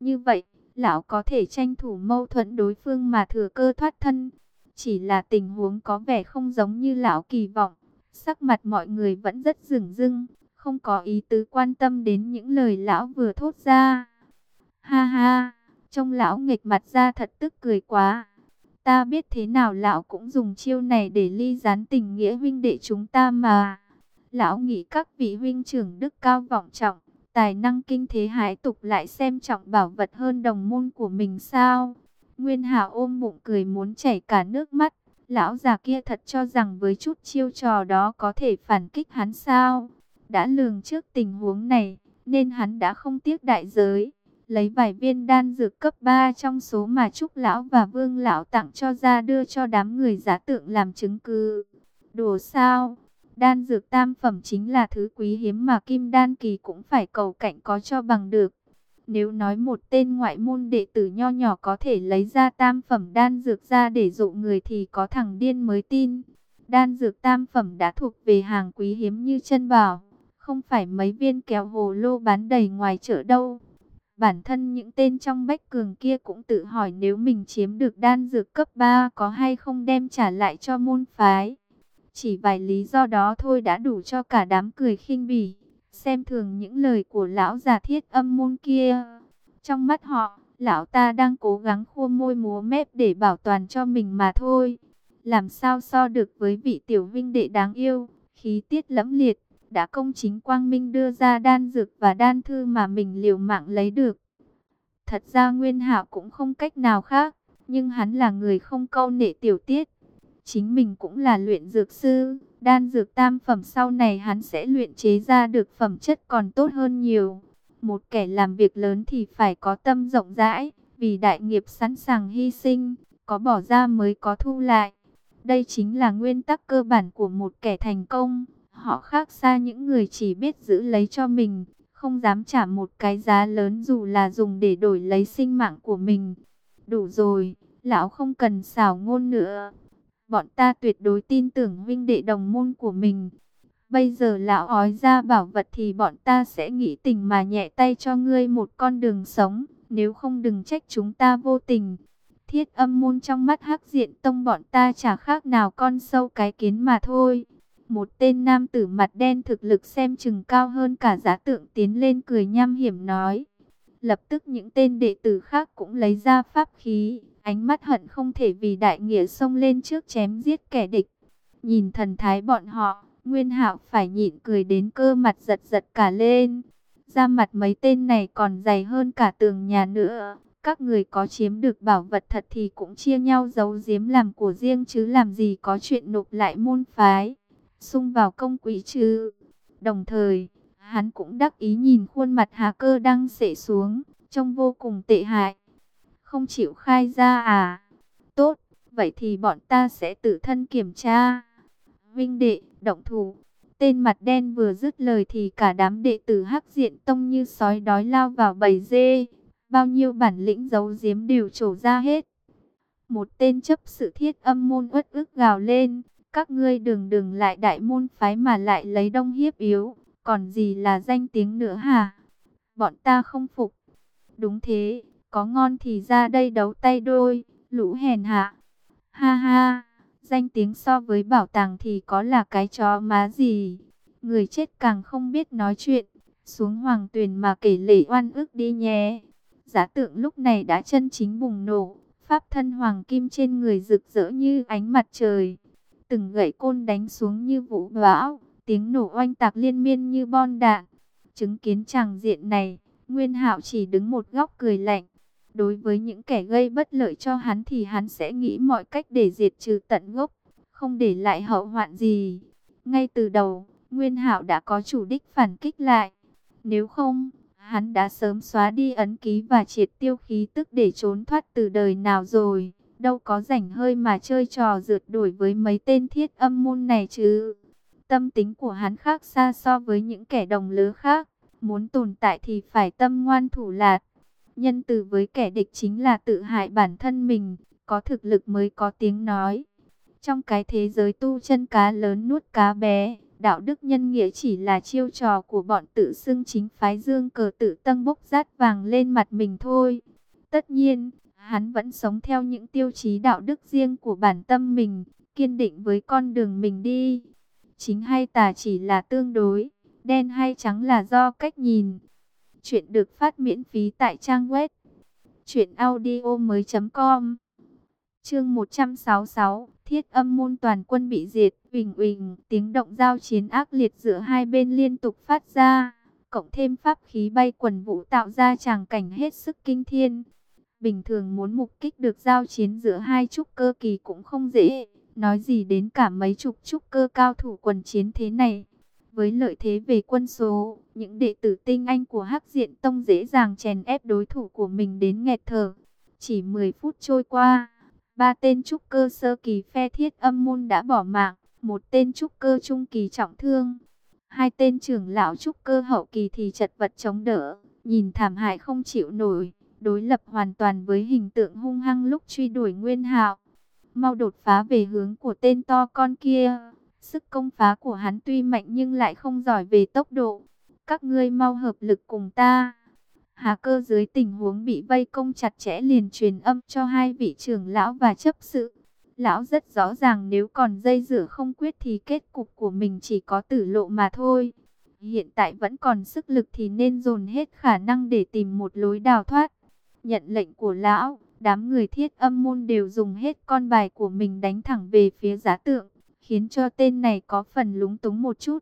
Như vậy, lão có thể tranh thủ mâu thuẫn đối phương mà thừa cơ thoát thân. Chỉ là tình huống có vẻ không giống như lão kỳ vọng. Sắc mặt mọi người vẫn rất rừng rưng, không có ý tứ quan tâm đến những lời lão vừa thốt ra. Ha ha, trông lão nghịch mặt ra thật tức cười quá. Ta biết thế nào lão cũng dùng chiêu này để ly gián tình nghĩa huynh đệ chúng ta mà. Lão nghĩ các vị huynh trưởng đức cao vọng trọng, tài năng kinh thế hải tục lại xem trọng bảo vật hơn đồng môn của mình sao. Nguyên hà ôm bụng cười muốn chảy cả nước mắt. Lão già kia thật cho rằng với chút chiêu trò đó có thể phản kích hắn sao. Đã lường trước tình huống này, nên hắn đã không tiếc đại giới. Lấy vài viên đan dược cấp 3 trong số mà Trúc Lão và Vương Lão tặng cho ra đưa cho đám người giả tượng làm chứng cứ. Đồ sao? Đan dược tam phẩm chính là thứ quý hiếm mà Kim Đan Kỳ cũng phải cầu cạnh có cho bằng được. Nếu nói một tên ngoại môn đệ tử nho nhỏ có thể lấy ra tam phẩm đan dược ra để dụ người thì có thằng điên mới tin. Đan dược tam phẩm đã thuộc về hàng quý hiếm như chân bảo, không phải mấy viên kéo hồ lô bán đầy ngoài chợ đâu. Bản thân những tên trong bách cường kia cũng tự hỏi nếu mình chiếm được đan dược cấp 3 có hay không đem trả lại cho môn phái. Chỉ vài lý do đó thôi đã đủ cho cả đám cười khinh bỉ, xem thường những lời của lão già thiết âm môn kia. Trong mắt họ, lão ta đang cố gắng khua môi múa mép để bảo toàn cho mình mà thôi. Làm sao so được với vị tiểu vinh đệ đáng yêu, khí tiết lẫm liệt, đã công chính quang minh đưa ra đan dược và đan thư mà mình liều mạng lấy được. Thật ra Nguyên Hạo cũng không cách nào khác, nhưng hắn là người không câu nệ tiểu tiết, Chính mình cũng là luyện dược sư, đan dược tam phẩm sau này hắn sẽ luyện chế ra được phẩm chất còn tốt hơn nhiều. Một kẻ làm việc lớn thì phải có tâm rộng rãi, vì đại nghiệp sẵn sàng hy sinh, có bỏ ra mới có thu lại. Đây chính là nguyên tắc cơ bản của một kẻ thành công. Họ khác xa những người chỉ biết giữ lấy cho mình, không dám trả một cái giá lớn dù là dùng để đổi lấy sinh mạng của mình. Đủ rồi, lão không cần xảo ngôn nữa bọn ta tuyệt đối tin tưởng huynh đệ đồng môn của mình. Bây giờ lão ói ra bảo vật thì bọn ta sẽ nghĩ tình mà nhẹ tay cho ngươi một con đường sống, nếu không đừng trách chúng ta vô tình. Thiết âm môn trong mắt hắc diện tông bọn ta chả khác nào con sâu cái kiến mà thôi. Một tên nam tử mặt đen thực lực xem chừng cao hơn cả giá tượng tiến lên cười nham hiểm nói. Lập tức những tên đệ tử khác cũng lấy ra pháp khí, ánh mắt hận không thể vì đại nghĩa xông lên trước chém giết kẻ địch. Nhìn thần thái bọn họ, Nguyên Hạo phải nhịn cười đến cơ mặt giật giật cả lên. Da mặt mấy tên này còn dày hơn cả tường nhà nữa. Các người có chiếm được bảo vật thật thì cũng chia nhau giấu giếm làm của riêng chứ làm gì có chuyện nộp lại môn phái. Xung vào công quỹ chứ. Đồng thời, hắn cũng đắc ý nhìn khuôn mặt hà cơ đang sệ xuống, trông vô cùng tệ hại không chịu khai ra à? Tốt, vậy thì bọn ta sẽ tự thân kiểm tra. Vinh đệ, động thủ. Tên mặt đen vừa dứt lời thì cả đám đệ tử hắc diện tông như sói đói lao vào bầy dê. Bao nhiêu bản lĩnh giấu giếm đều trổ ra hết. Một tên chấp sự thiết âm môn uất ức gào lên. Các ngươi đừng đừng lại đại môn phái mà lại lấy đông hiếp yếu. Còn gì là danh tiếng nữa hả? Bọn ta không phục. Đúng thế, có ngon thì ra đây đấu tay đôi, lũ hèn hạ. Ha ha, danh tiếng so với bảo tàng thì có là cái chó má gì. Người chết càng không biết nói chuyện, xuống hoàng tuyền mà kể lể oan ức đi nhé. Giá tượng lúc này đã chân chính bùng nổ, pháp thân hoàng kim trên người rực rỡ như ánh mặt trời. Từng gậy côn đánh xuống như vũ bão, tiếng nổ oanh tạc liên miên như bon đạn. Chứng kiến chàng diện này, Nguyên Hạo chỉ đứng một góc cười lạnh. Đối với những kẻ gây bất lợi cho hắn thì hắn sẽ nghĩ mọi cách để diệt trừ tận gốc, không để lại hậu hoạn gì. Ngay từ đầu, Nguyên Hạo đã có chủ đích phản kích lại. Nếu không, hắn đã sớm xóa đi ấn ký và triệt tiêu khí tức để trốn thoát từ đời nào rồi. Đâu có rảnh hơi mà chơi trò rượt đuổi với mấy tên thiết âm môn này chứ. Tâm tính của hắn khác xa so với những kẻ đồng lứa khác. Muốn tồn tại thì phải tâm ngoan thủ lạt. Nhân từ với kẻ địch chính là tự hại bản thân mình, có thực lực mới có tiếng nói. Trong cái thế giới tu chân cá lớn nuốt cá bé, đạo đức nhân nghĩa chỉ là chiêu trò của bọn tự xưng chính phái dương cờ tự tân bốc rát vàng lên mặt mình thôi. Tất nhiên, hắn vẫn sống theo những tiêu chí đạo đức riêng của bản tâm mình, kiên định với con đường mình đi. Chính hay tà chỉ là tương đối, đen hay trắng là do cách nhìn. Chuyện được phát miễn phí tại trang web truyệnaudiomoi.com. Chương 166, Thiết Âm môn toàn quân bị diệt, huỳnh huỳnh, tiếng động giao chiến ác liệt giữa hai bên liên tục phát ra, cộng thêm pháp khí bay quần vũ tạo ra tràng cảnh hết sức kinh thiên. Bình thường muốn mục kích được giao chiến giữa hai trúc cơ kỳ cũng không dễ, nói gì đến cả mấy chục trúc cơ cao thủ quần chiến thế này. Với lợi thế về quân số, những đệ tử tinh anh của Hắc Diện Tông dễ dàng chèn ép đối thủ của mình đến nghẹt thở. Chỉ 10 phút trôi qua, ba tên trúc cơ sơ kỳ phe thiết âm môn đã bỏ mạng, một tên trúc cơ trung kỳ trọng thương. Hai tên trưởng lão trúc cơ hậu kỳ thì chật vật chống đỡ, nhìn thảm hại không chịu nổi, đối lập hoàn toàn với hình tượng hung hăng lúc truy đuổi Nguyên Hạo. Mau đột phá về hướng của tên to con kia. Sức công phá của hắn tuy mạnh nhưng lại không giỏi về tốc độ. Các ngươi mau hợp lực cùng ta. Hà cơ dưới tình huống bị vây công chặt chẽ liền truyền âm cho hai vị trưởng lão và chấp sự. Lão rất rõ ràng nếu còn dây dưa không quyết thì kết cục của mình chỉ có tử lộ mà thôi. Hiện tại vẫn còn sức lực thì nên dồn hết khả năng để tìm một lối đào thoát. Nhận lệnh của lão, đám người thiết âm môn đều dùng hết con bài của mình đánh thẳng về phía giá tượng khiến cho tên này có phần lúng túng một chút.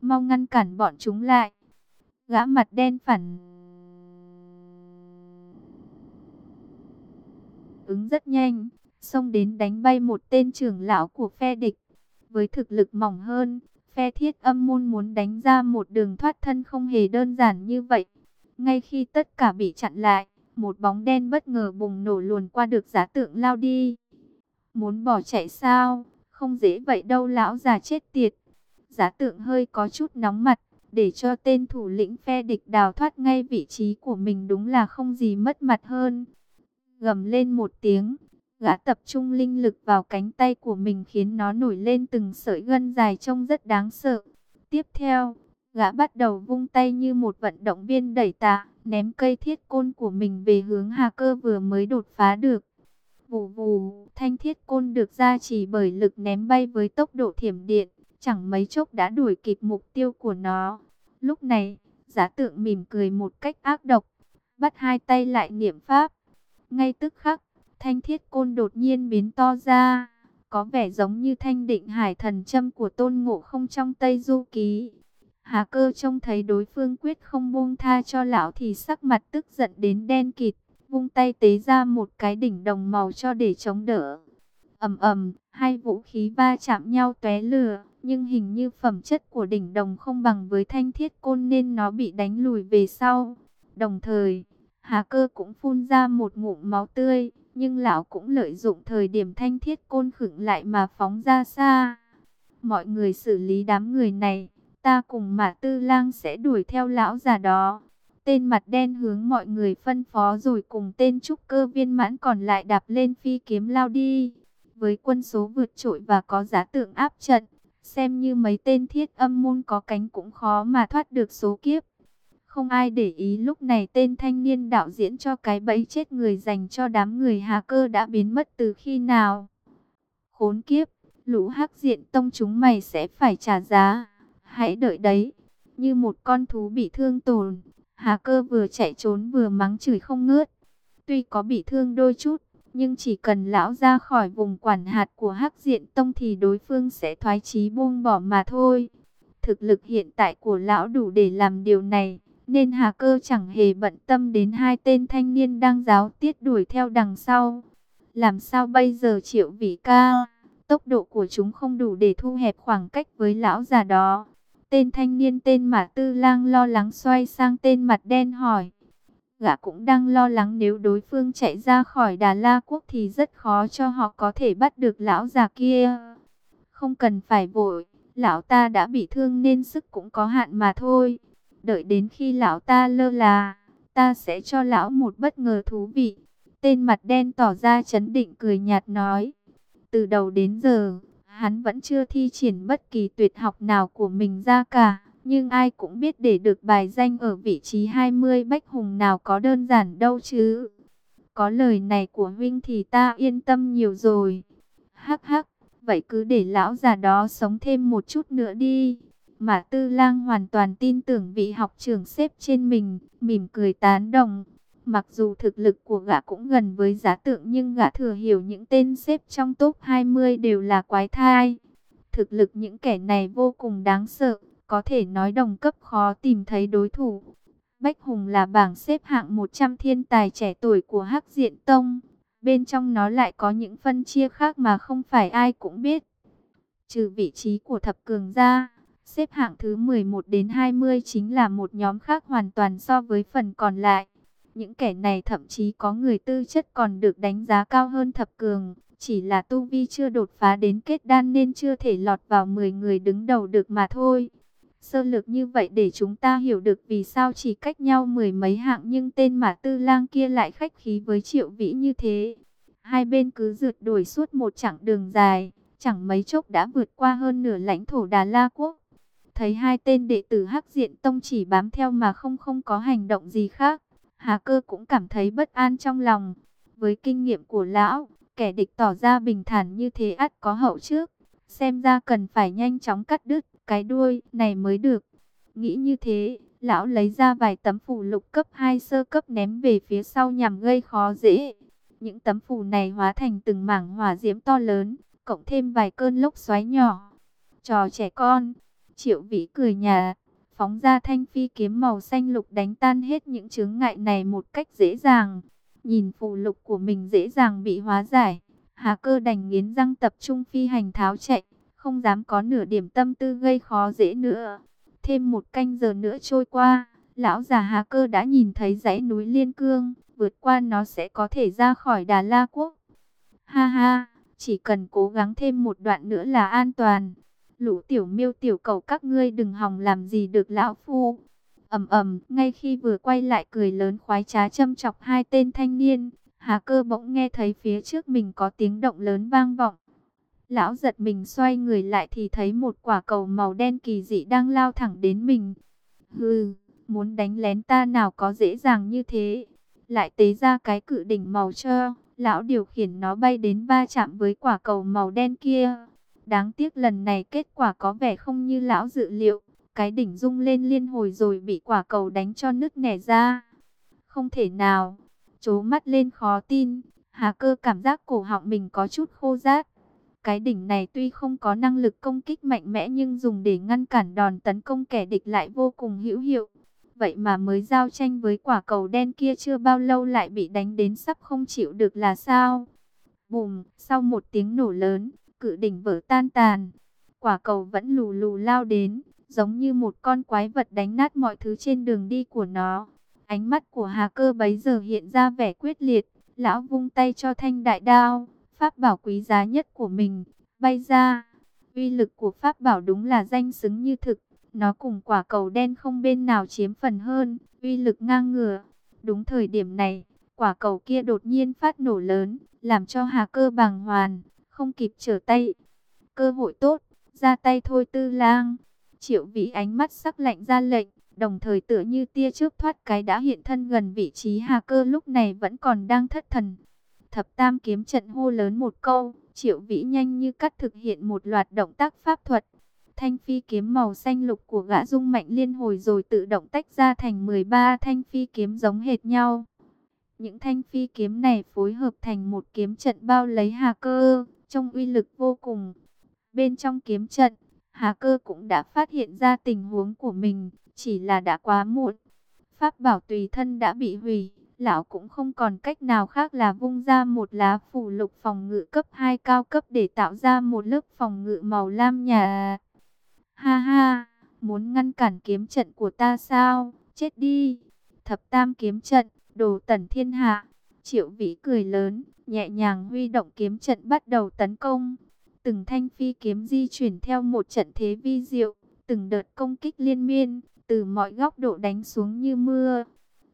Mau ngăn cản bọn chúng lại. Gã mặt đen phản ứng rất nhanh, xông đến đánh bay một tên trưởng lão của phe địch. Với thực lực mỏng hơn, phe thiết âm môn muốn đánh ra một đường thoát thân không hề đơn giản như vậy. Ngay khi tất cả bị chặn lại, một bóng đen bất ngờ bùng nổ luồn qua được giá tượng lao đi. Muốn bỏ chạy sao? Không dễ vậy đâu lão già chết tiệt. Giá tượng hơi có chút nóng mặt, để cho tên thủ lĩnh phe địch đào thoát ngay vị trí của mình đúng là không gì mất mặt hơn. Gầm lên một tiếng, gã tập trung linh lực vào cánh tay của mình khiến nó nổi lên từng sợi gân dài trông rất đáng sợ. Tiếp theo, gã bắt đầu vung tay như một vận động viên đẩy tạ, ném cây thiết côn của mình về hướng Hà Cơ vừa mới đột phá được. Vù vù, thanh thiết côn được ra chỉ bởi lực ném bay với tốc độ thiểm điện, chẳng mấy chốc đã đuổi kịp mục tiêu của nó. Lúc này, giá tượng mỉm cười một cách ác độc, bắt hai tay lại niệm pháp. Ngay tức khắc, thanh thiết côn đột nhiên biến to ra, có vẻ giống như thanh định hải thần châm của tôn ngộ không trong Tây Du Ký. Hà cơ trông thấy đối phương quyết không buông tha cho lão thì sắc mặt tức giận đến đen kịt vung tay tế ra một cái đỉnh đồng màu cho để chống đỡ. ầm ầm, hai vũ khí va chạm nhau tóe lửa, nhưng hình như phẩm chất của đỉnh đồng không bằng với thanh thiết côn nên nó bị đánh lùi về sau. Đồng thời, Hà Cơ cũng phun ra một ngụm máu tươi, nhưng lão cũng lợi dụng thời điểm thanh thiết côn khựng lại mà phóng ra xa. Mọi người xử lý đám người này, ta cùng Mã Tư Lang sẽ đuổi theo lão già đó. Tên mặt đen hướng mọi người phân phó rồi cùng tên trúc cơ viên mãn còn lại đạp lên phi kiếm lao đi. Với quân số vượt trội và có giá tượng áp trận, xem như mấy tên thiết âm môn có cánh cũng khó mà thoát được số kiếp. Không ai để ý lúc này tên thanh niên đạo diễn cho cái bẫy chết người dành cho đám người hà cơ đã biến mất từ khi nào. Khốn kiếp, lũ hắc diện tông chúng mày sẽ phải trả giá. Hãy đợi đấy, như một con thú bị thương tổn Hà cơ vừa chạy trốn vừa mắng chửi không ngớt. Tuy có bị thương đôi chút, nhưng chỉ cần lão ra khỏi vùng quản hạt của Hắc Diện Tông thì đối phương sẽ thoái chí buông bỏ mà thôi. Thực lực hiện tại của lão đủ để làm điều này, nên Hà Cơ chẳng hề bận tâm đến hai tên thanh niên đang giáo tiết đuổi theo đằng sau. Làm sao bây giờ triệu vị ca, tốc độ của chúng không đủ để thu hẹp khoảng cách với lão già đó. Tên thanh niên tên Mã Tư Lang lo lắng xoay sang tên mặt đen hỏi. Gã cũng đang lo lắng nếu đối phương chạy ra khỏi Đà La Quốc thì rất khó cho họ có thể bắt được lão già kia. Không cần phải vội, lão ta đã bị thương nên sức cũng có hạn mà thôi. Đợi đến khi lão ta lơ là, ta sẽ cho lão một bất ngờ thú vị. Tên mặt đen tỏ ra chấn định cười nhạt nói. Từ đầu đến giờ, Hắn vẫn chưa thi triển bất kỳ tuyệt học nào của mình ra cả. Nhưng ai cũng biết để được bài danh ở vị trí 20 bách hùng nào có đơn giản đâu chứ. Có lời này của huynh thì ta yên tâm nhiều rồi. Hắc hắc, vậy cứ để lão già đó sống thêm một chút nữa đi. Mà tư lang hoàn toàn tin tưởng vị học trưởng xếp trên mình, mỉm cười tán đồng. Mặc dù thực lực của gã cũng gần với giá tượng nhưng gã thừa hiểu những tên xếp trong top 20 đều là quái thai. Thực lực những kẻ này vô cùng đáng sợ, có thể nói đồng cấp khó tìm thấy đối thủ. Bách Hùng là bảng xếp hạng 100 thiên tài trẻ tuổi của Hắc Diện Tông. Bên trong nó lại có những phân chia khác mà không phải ai cũng biết. Trừ vị trí của thập cường gia xếp hạng thứ 11 đến 20 chính là một nhóm khác hoàn toàn so với phần còn lại. Những kẻ này thậm chí có người tư chất còn được đánh giá cao hơn thập cường, chỉ là tu vi chưa đột phá đến kết đan nên chưa thể lọt vào 10 người đứng đầu được mà thôi. Sơ lược như vậy để chúng ta hiểu được vì sao chỉ cách nhau mười mấy hạng nhưng tên mà tư lang kia lại khách khí với triệu vĩ như thế. Hai bên cứ rượt đuổi suốt một chặng đường dài, chẳng mấy chốc đã vượt qua hơn nửa lãnh thổ Đà La Quốc. Thấy hai tên đệ tử Hắc Diện Tông chỉ bám theo mà không không có hành động gì khác, Hà Cơ cũng cảm thấy bất an trong lòng. Với kinh nghiệm của lão, kẻ địch tỏ ra bình thản như thế ắt có hậu trước. Xem ra cần phải nhanh chóng cắt đứt cái đuôi này mới được. Nghĩ như thế, lão lấy ra vài tấm phủ lục cấp 2 sơ cấp ném về phía sau nhằm gây khó dễ. Những tấm phủ này hóa thành từng mảng hỏa diễm to lớn, cộng thêm vài cơn lốc xoáy nhỏ. Trò trẻ con, triệu vĩ cười nhà, phóng ra thanh phi kiếm màu xanh lục đánh tan hết những chướng ngại này một cách dễ dàng. Nhìn phù lục của mình dễ dàng bị hóa giải, Hà cơ đành nghiến răng tập trung phi hành tháo chạy, không dám có nửa điểm tâm tư gây khó dễ nữa. Thêm một canh giờ nữa trôi qua, lão già Hà cơ đã nhìn thấy dãy núi Liên Cương, vượt qua nó sẽ có thể ra khỏi Đà La Quốc. Ha ha, chỉ cần cố gắng thêm một đoạn nữa là an toàn. Lũ tiểu miêu tiểu cầu các ngươi đừng hòng làm gì được lão phu. ầm ầm, ngay khi vừa quay lại cười lớn khoái trá châm chọc hai tên thanh niên, Hà cơ bỗng nghe thấy phía trước mình có tiếng động lớn vang vọng. Lão giật mình xoay người lại thì thấy một quả cầu màu đen kỳ dị đang lao thẳng đến mình. Hừ, muốn đánh lén ta nào có dễ dàng như thế. Lại tế ra cái cự đỉnh màu trơ, lão điều khiển nó bay đến va chạm với quả cầu màu đen kia. Đáng tiếc lần này kết quả có vẻ không như lão dự liệu. Cái đỉnh rung lên liên hồi rồi bị quả cầu đánh cho nứt nẻ ra. Không thể nào Chố mắt lên khó tin, Hà cơ cảm giác cổ họng mình có chút khô rát. Cái đỉnh này tuy không có năng lực công kích mạnh mẽ nhưng dùng để ngăn cản đòn tấn công kẻ địch lại vô cùng hữu hiệu. Vậy mà mới giao tranh với quả cầu đen kia chưa bao lâu lại bị đánh đến sắp không chịu được là sao? Bùm, sau một tiếng nổ lớn, cự đỉnh vỡ tan tàn. Quả cầu vẫn lù lù lao đến, giống như một con quái vật đánh nát mọi thứ trên đường đi của nó. Ánh mắt của Hà Cơ bấy giờ hiện ra vẻ quyết liệt, lão vung tay cho thanh đại đao, pháp bảo quý giá nhất của mình, bay ra. Uy lực của pháp bảo đúng là danh xứng như thực, nó cùng quả cầu đen không bên nào chiếm phần hơn, uy lực ngang ngửa. Đúng thời điểm này, quả cầu kia đột nhiên phát nổ lớn, làm cho Hà Cơ bàng hoàn, không kịp trở tay. Cơ hội tốt, ra tay thôi tư lang. Triệu vĩ ánh mắt sắc lạnh ra lệnh, đồng thời tựa như tia trước thoát cái đã hiện thân gần vị trí Hà Cơ lúc này vẫn còn đang thất thần. Thập Tam kiếm trận hô lớn một câu, Triệu Vĩ nhanh như cắt thực hiện một loạt động tác pháp thuật. Thanh phi kiếm màu xanh lục của gã rung mạnh liên hồi rồi tự động tách ra thành 13 thanh phi kiếm giống hệt nhau. Những thanh phi kiếm này phối hợp thành một kiếm trận bao lấy Hà Cơ, trong uy lực vô cùng. Bên trong kiếm trận, Hà Cơ cũng đã phát hiện ra tình huống của mình, chỉ là đã quá muộn. Pháp bảo tùy thân đã bị hủy, lão cũng không còn cách nào khác là vung ra một lá phủ lục phòng ngự cấp 2 cao cấp để tạo ra một lớp phòng ngự màu lam nhà. Ha ha, muốn ngăn cản kiếm trận của ta sao? Chết đi! Thập tam kiếm trận, đồ tẩn thiên hạ. Triệu vĩ cười lớn, nhẹ nhàng huy động kiếm trận bắt đầu tấn công. Từng thanh phi kiếm di chuyển theo một trận thế vi diệu, từng đợt công kích liên miên, từ mọi góc độ đánh xuống như mưa.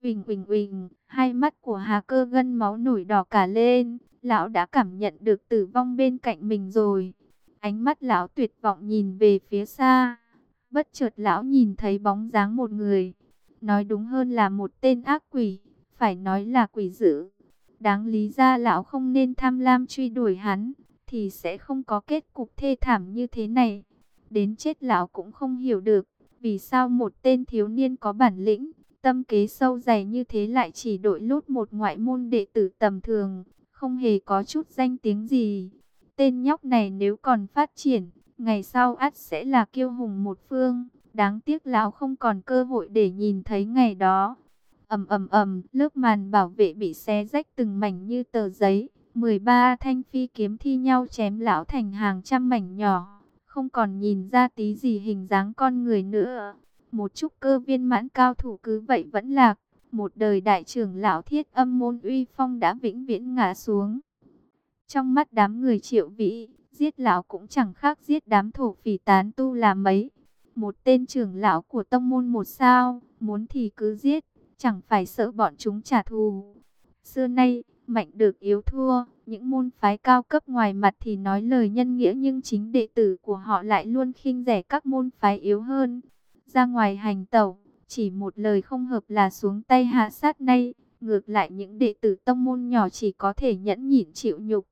Huỳnh huỳnh huỳnh, hai mắt của Hà Cơ gân máu nổi đỏ cả lên, lão đã cảm nhận được tử vong bên cạnh mình rồi. Ánh mắt lão tuyệt vọng nhìn về phía xa. Bất chợt lão nhìn thấy bóng dáng một người. Nói đúng hơn là một tên ác quỷ. Phải nói là quỷ dữ. Đáng lý ra lão không nên tham lam truy đuổi hắn. Thì sẽ không có kết cục thê thảm như thế này. Đến chết lão cũng không hiểu được. Vì sao một tên thiếu niên có bản lĩnh. Tâm kế sâu dày như thế lại chỉ đội lút một ngoại môn đệ tử tầm thường. Không hề có chút danh tiếng gì Tên nhóc này nếu còn phát triển, ngày sau ắt sẽ là kiêu hùng một phương. Đáng tiếc lão không còn cơ hội để nhìn thấy ngày đó ầm ầm ầm, lớp màn bảo vệ bị xé rách từng mảnh như tờ giấy. 13 thanh phi kiếm thi nhau chém lão thành hàng trăm mảnh nhỏ. Không còn nhìn ra tí gì hình dáng con người nữa. Một chút cơ viên mãn cao thủ cứ vậy vẫn lạc. Một đời đại trưởng lão thiết âm môn uy phong đã vĩnh viễn ngã xuống. Trong mắt đám người triệu vĩ, giết lão cũng chẳng khác giết đám thổ phỉ tán tu là mấy. Một tên trưởng lão của tông môn một sao, muốn thì cứ giết, chẳng phải sợ bọn chúng trả thù. Xưa nay, mạnh được yếu thua, những môn phái cao cấp ngoài mặt thì nói lời nhân nghĩa nhưng chính đệ tử của họ lại luôn khinh rẻ các môn phái yếu hơn. Ra ngoài hành tẩu, chỉ một lời không hợp là xuống tay hạ sát nay, ngược lại những đệ tử tông môn nhỏ chỉ có thể nhẫn nhịn chịu nhục.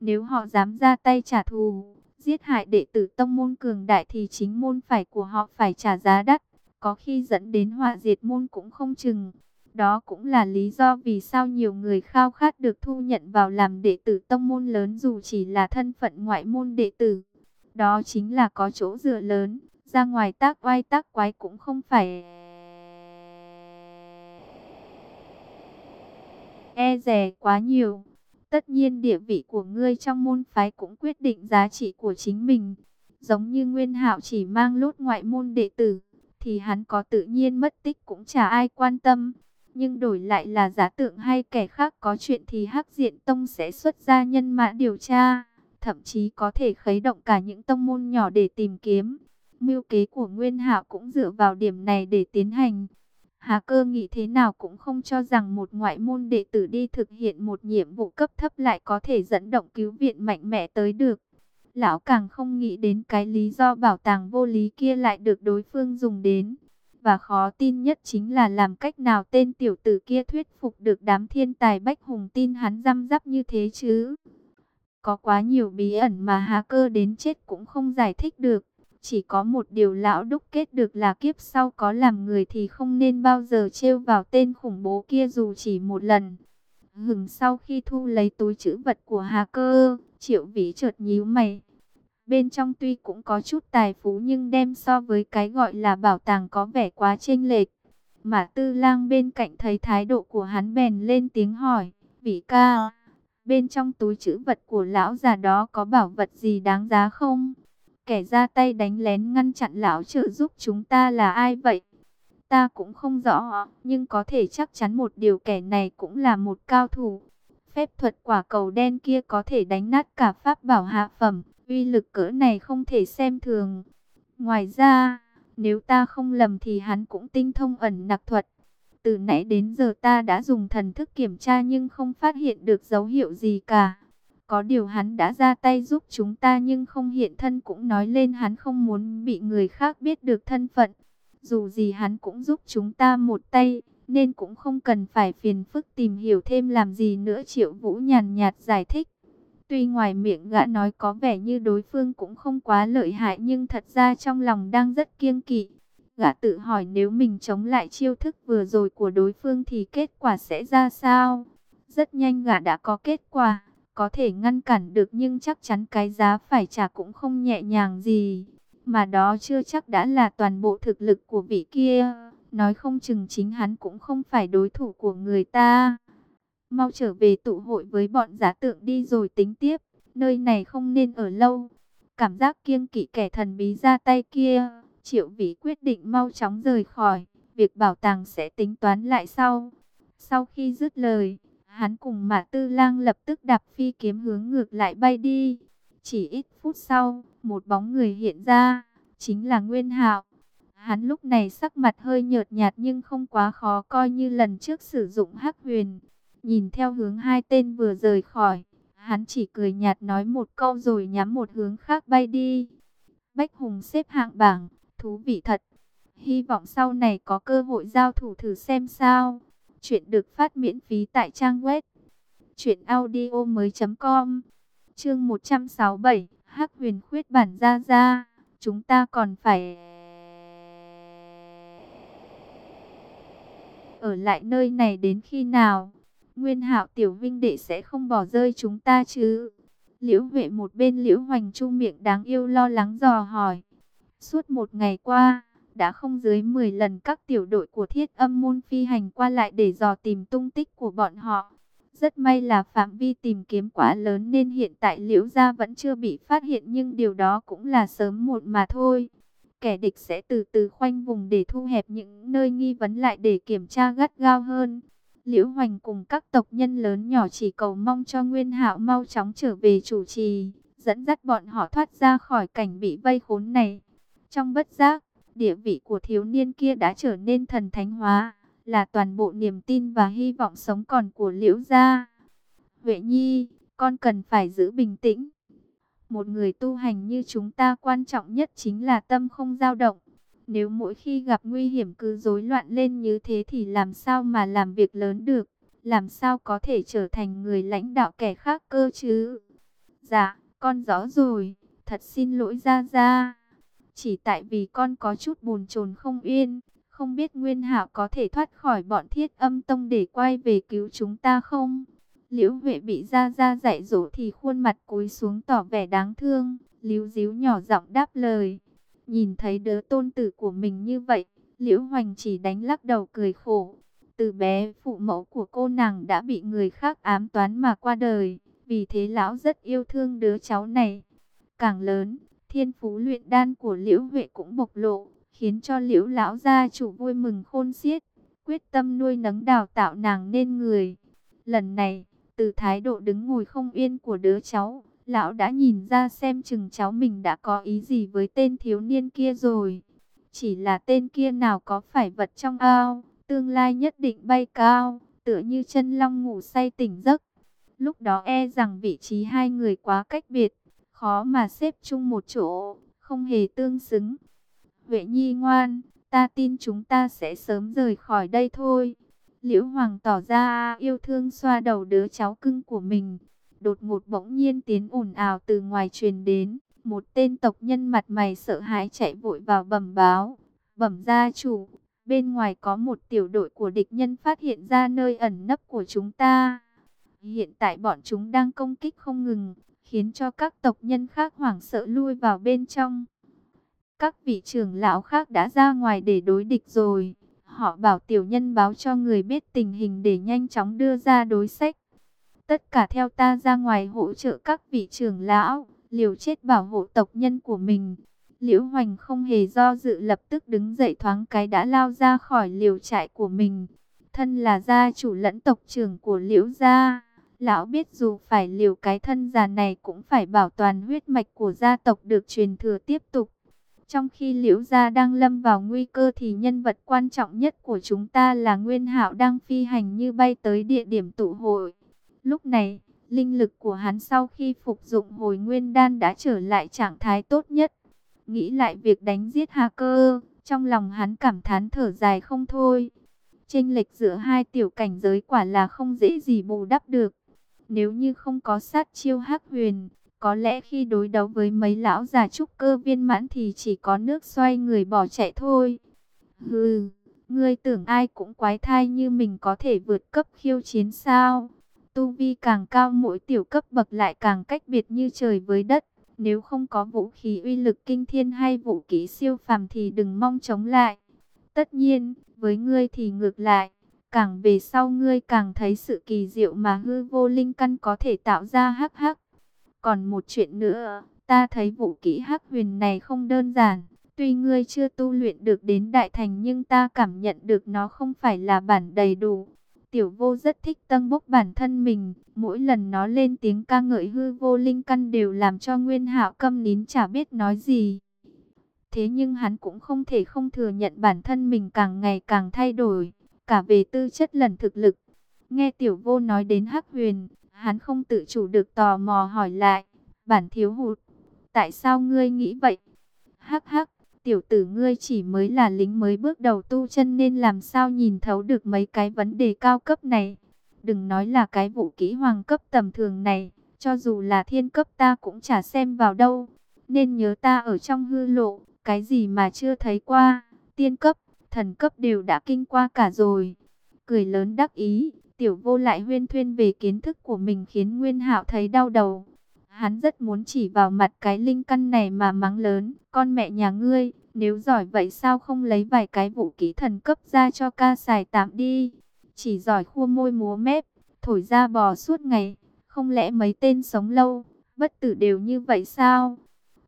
Nếu họ dám ra tay trả thù, giết hại đệ tử tông môn cường đại thì chính môn phải của họ phải trả giá đắt, có khi dẫn đến họa diệt môn cũng không chừng. Đó cũng là lý do vì sao nhiều người khao khát được thu nhận vào làm đệ tử tông môn lớn dù chỉ là thân phận ngoại môn đệ tử. Đó chính là có chỗ dựa lớn, ra ngoài tác oai tác quái cũng không phải e rè quá nhiều. Tất nhiên địa vị của ngươi trong môn phái cũng quyết định giá trị của chính mình. Giống như Nguyên Hạo chỉ mang lốt ngoại môn đệ tử, thì hắn có tự nhiên mất tích cũng chả ai quan tâm. Nhưng đổi lại là giả tượng hay kẻ khác có chuyện thì Hắc Diện Tông sẽ xuất ra nhân mã điều tra. Thậm chí có thể khấy động cả những tông môn nhỏ để tìm kiếm. Mưu kế của Nguyên Hạo cũng dựa vào điểm này để tiến hành. Hà cơ nghĩ thế nào cũng không cho rằng một ngoại môn đệ tử đi thực hiện một nhiệm vụ cấp thấp lại có thể dẫn động cứu viện mạnh mẽ tới được. Lão càng không nghĩ đến cái lý do bảo tàng vô lý kia lại được đối phương dùng đến. Và khó tin nhất chính là làm cách nào tên tiểu tử kia thuyết phục được đám thiên tài bách hùng tin hắn răm rắp như thế chứ. Có quá nhiều bí ẩn mà há cơ đến chết cũng không giải thích được. Chỉ có một điều lão đúc kết được là kiếp sau có làm người thì không nên bao giờ trêu vào tên khủng bố kia dù chỉ một lần. Hừng sau khi thu lấy túi chữ vật của Hà Cơ, triệu vĩ chợt nhíu mày. Bên trong tuy cũng có chút tài phú nhưng đem so với cái gọi là bảo tàng có vẻ quá chênh lệch. Mà tư lang bên cạnh thấy thái độ của hắn bèn lên tiếng hỏi, vĩ ca, bên trong túi chữ vật của lão già đó có bảo vật gì đáng giá không? Kẻ ra tay đánh lén ngăn chặn lão trợ giúp chúng ta là ai vậy? Ta cũng không rõ, nhưng có thể chắc chắn một điều kẻ này cũng là một cao thủ. Phép thuật quả cầu đen kia có thể đánh nát cả pháp bảo hạ phẩm, uy lực cỡ này không thể xem thường. Ngoài ra, nếu ta không lầm thì hắn cũng tinh thông ẩn nặc thuật. Từ nãy đến giờ ta đã dùng thần thức kiểm tra nhưng không phát hiện được dấu hiệu gì cả. Có điều hắn đã ra tay giúp chúng ta nhưng không hiện thân cũng nói lên hắn không muốn bị người khác biết được thân phận. Dù gì hắn cũng giúp chúng ta một tay, nên cũng không cần phải phiền phức tìm hiểu thêm làm gì nữa Triệu Vũ nhàn nhạt giải thích. Tuy ngoài miệng gã nói có vẻ như đối phương cũng không quá lợi hại nhưng thật ra trong lòng đang rất kiêng kỵ. Gã tự hỏi nếu mình chống lại chiêu thức vừa rồi của đối phương thì kết quả sẽ ra sao? Rất nhanh gã đã có kết quả có thể ngăn cản được nhưng chắc chắn cái giá phải trả cũng không nhẹ nhàng gì. Mà đó chưa chắc đã là toàn bộ thực lực của vị kia, nói không chừng chính hắn cũng không phải đối thủ của người ta. Mau trở về tụ hội với bọn giả tượng đi rồi tính tiếp, nơi này không nên ở lâu. Cảm giác kiêng kỵ kẻ thần bí ra tay kia, triệu vĩ quyết định mau chóng rời khỏi, việc bảo tàng sẽ tính toán lại sau. Sau khi dứt lời, Hắn cùng Mã Tư Lang lập tức đạp phi kiếm hướng ngược lại bay đi. Chỉ ít phút sau, một bóng người hiện ra, chính là Nguyên Hạo. Hắn lúc này sắc mặt hơi nhợt nhạt nhưng không quá khó coi như lần trước sử dụng Hắc Huyền. Nhìn theo hướng hai tên vừa rời khỏi, Hắn chỉ cười nhạt nói một câu rồi nhắm một hướng khác bay đi. Bách Hùng xếp hạng bảng, thú vị thật. Hy vọng sau này có cơ hội giao thủ thử xem sao. Chuyện được phát miễn phí tại trang web truyệnaudiomoi.com. Chương 167, Hắc Huyền khuyết bản ra ra, chúng ta còn phải ở lại nơi này đến khi nào? Nguyên Hạo tiểu vinh đệ sẽ không bỏ rơi chúng ta chứ? Liễu Huệ một bên Liễu Hoành Chu miệng đáng yêu lo lắng dò hỏi. Suốt một ngày qua, đã không dưới 10 lần các tiểu đội của thiết âm môn phi hành qua lại để dò tìm tung tích của bọn họ. Rất may là phạm vi tìm kiếm quá lớn nên hiện tại liễu gia vẫn chưa bị phát hiện nhưng điều đó cũng là sớm muộn mà thôi. Kẻ địch sẽ từ từ khoanh vùng để thu hẹp những nơi nghi vấn lại để kiểm tra gắt gao hơn. Liễu Hoành cùng các tộc nhân lớn nhỏ chỉ cầu mong cho Nguyên Hạo mau chóng trở về chủ trì, dẫn dắt bọn họ thoát ra khỏi cảnh bị vây khốn này. Trong bất giác, địa vị của thiếu niên kia đã trở nên thần thánh hóa, là toàn bộ niềm tin và hy vọng sống còn của Liễu gia. Huệ Nhi, con cần phải giữ bình tĩnh. Một người tu hành như chúng ta quan trọng nhất chính là tâm không dao động. Nếu mỗi khi gặp nguy hiểm cứ rối loạn lên như thế thì làm sao mà làm việc lớn được? Làm sao có thể trở thành người lãnh đạo kẻ khác cơ chứ? Dạ, con rõ rồi. Thật xin lỗi Gia Gia. Chỉ tại vì con có chút buồn chồn không yên. Không biết Nguyên Hạo có thể thoát khỏi bọn thiết âm tông để quay về cứu chúng ta không? Liễu Huệ bị Gia Gia dạy dỗ thì khuôn mặt cúi xuống tỏ vẻ đáng thương. liễu díu nhỏ giọng đáp lời. Nhìn thấy đứa tôn tử của mình như vậy, Liễu Hoành chỉ đánh lắc đầu cười khổ. Từ bé phụ mẫu của cô nàng đã bị người khác ám toán mà qua đời, vì thế lão rất yêu thương đứa cháu này. Càng lớn, thiên phú luyện đan của Liễu Huệ cũng bộc lộ, khiến cho Liễu lão gia chủ vui mừng khôn xiết, quyết tâm nuôi nấng đào tạo nàng nên người. Lần này, từ thái độ đứng ngồi không yên của đứa cháu, Lão đã nhìn ra xem chừng cháu mình đã có ý gì với tên thiếu niên kia rồi. Chỉ là tên kia nào có phải vật trong ao, tương lai nhất định bay cao, tựa như chân long ngủ say tỉnh giấc. Lúc đó e rằng vị trí hai người quá cách biệt, khó mà xếp chung một chỗ, không hề tương xứng. Vệ Nhi ngoan, ta tin chúng ta sẽ sớm rời khỏi đây thôi. Liễu Hoàng tỏ ra yêu thương xoa đầu đứa cháu cưng của mình. Đột ngột bỗng nhiên tiếng ồn ào từ ngoài truyền đến. Một tên tộc nhân mặt mày sợ hãi chạy vội vào bẩm báo. Bẩm gia chủ, bên ngoài có một tiểu đội của địch nhân phát hiện ra nơi ẩn nấp của chúng ta. Hiện tại bọn chúng đang công kích không ngừng, khiến cho các tộc nhân khác hoảng sợ lui vào bên trong. Các vị trưởng lão khác đã ra ngoài để đối địch rồi. Họ bảo tiểu nhân báo cho người biết tình hình để nhanh chóng đưa ra đối sách. Tất cả theo ta ra ngoài hỗ trợ các vị trưởng lão, liều chết bảo hộ tộc nhân của mình. Liễu Hoành không hề do dự lập tức đứng dậy thoáng cái đã lao ra khỏi liều trại của mình. Thân là gia chủ lẫn tộc trưởng của Liễu gia. Lão biết dù phải liều cái thân già này cũng phải bảo toàn huyết mạch của gia tộc được truyền thừa tiếp tục. Trong khi Liễu gia đang lâm vào nguy cơ thì nhân vật quan trọng nhất của chúng ta là Nguyên Hạo đang phi hành như bay tới địa điểm tụ hội. Lúc này, linh lực của hắn sau khi phục dụng hồi nguyên đan đã trở lại trạng thái tốt nhất. Nghĩ lại việc đánh giết Hà Cơ, trong lòng hắn cảm thán thở dài không thôi. Chênh lệch giữa hai tiểu cảnh giới quả là không dễ gì bù đắp được. Nếu như không có sát chiêu hắc huyền, có lẽ khi đối đấu với mấy lão già trúc cơ viên mãn thì chỉ có nước xoay người bỏ chạy thôi. Hừ, ngươi tưởng ai cũng quái thai như mình có thể vượt cấp khiêu chiến sao? Tu vi càng cao mỗi tiểu cấp bậc lại càng cách biệt như trời với đất. Nếu không có vũ khí uy lực kinh thiên hay vũ khí siêu phàm thì đừng mong chống lại. Tất nhiên, với ngươi thì ngược lại. Càng về sau ngươi càng thấy sự kỳ diệu mà hư vô linh căn có thể tạo ra hắc hắc. Còn một chuyện nữa, ta thấy vụ kỹ hắc huyền này không đơn giản. Tuy ngươi chưa tu luyện được đến đại thành nhưng ta cảm nhận được nó không phải là bản đầy đủ. Tiểu vô rất thích tân bốc bản thân mình, mỗi lần nó lên tiếng ca ngợi hư vô linh căn đều làm cho Nguyên Hạo câm nín chả biết nói gì. Thế nhưng hắn cũng không thể không thừa nhận bản thân mình càng ngày càng thay đổi, cả về tư chất lần thực lực. Nghe tiểu vô nói đến hắc huyền, Hắn không tự chủ được tò mò hỏi lại, bản thiếu hụt, tại sao ngươi nghĩ vậy? Hắc hắc, tiểu tử ngươi chỉ mới là lính mới bước đầu tu chân nên làm sao nhìn thấu được mấy cái vấn đề cao cấp này. Đừng nói là cái vũ kỹ hoàng cấp tầm thường này, cho dù là thiên cấp ta cũng chả xem vào đâu. Nên nhớ ta ở trong hư lộ, cái gì mà chưa thấy qua, tiên cấp, thần cấp đều đã kinh qua cả rồi. Cười lớn đắc ý, tiểu vô lại huyên thuyên về kiến thức của mình khiến Nguyên hạo thấy đau đầu. Hắn rất muốn chỉ vào mặt cái linh căn này mà mắng lớn, con mẹ nhà ngươi, nếu giỏi vậy sao không lấy vài cái vũ khí thần cấp ra cho ca xài tạm đi. Chỉ giỏi khua môi múa mép, thổi ra bò suốt ngày, không lẽ mấy tên sống lâu, bất tử đều như vậy sao?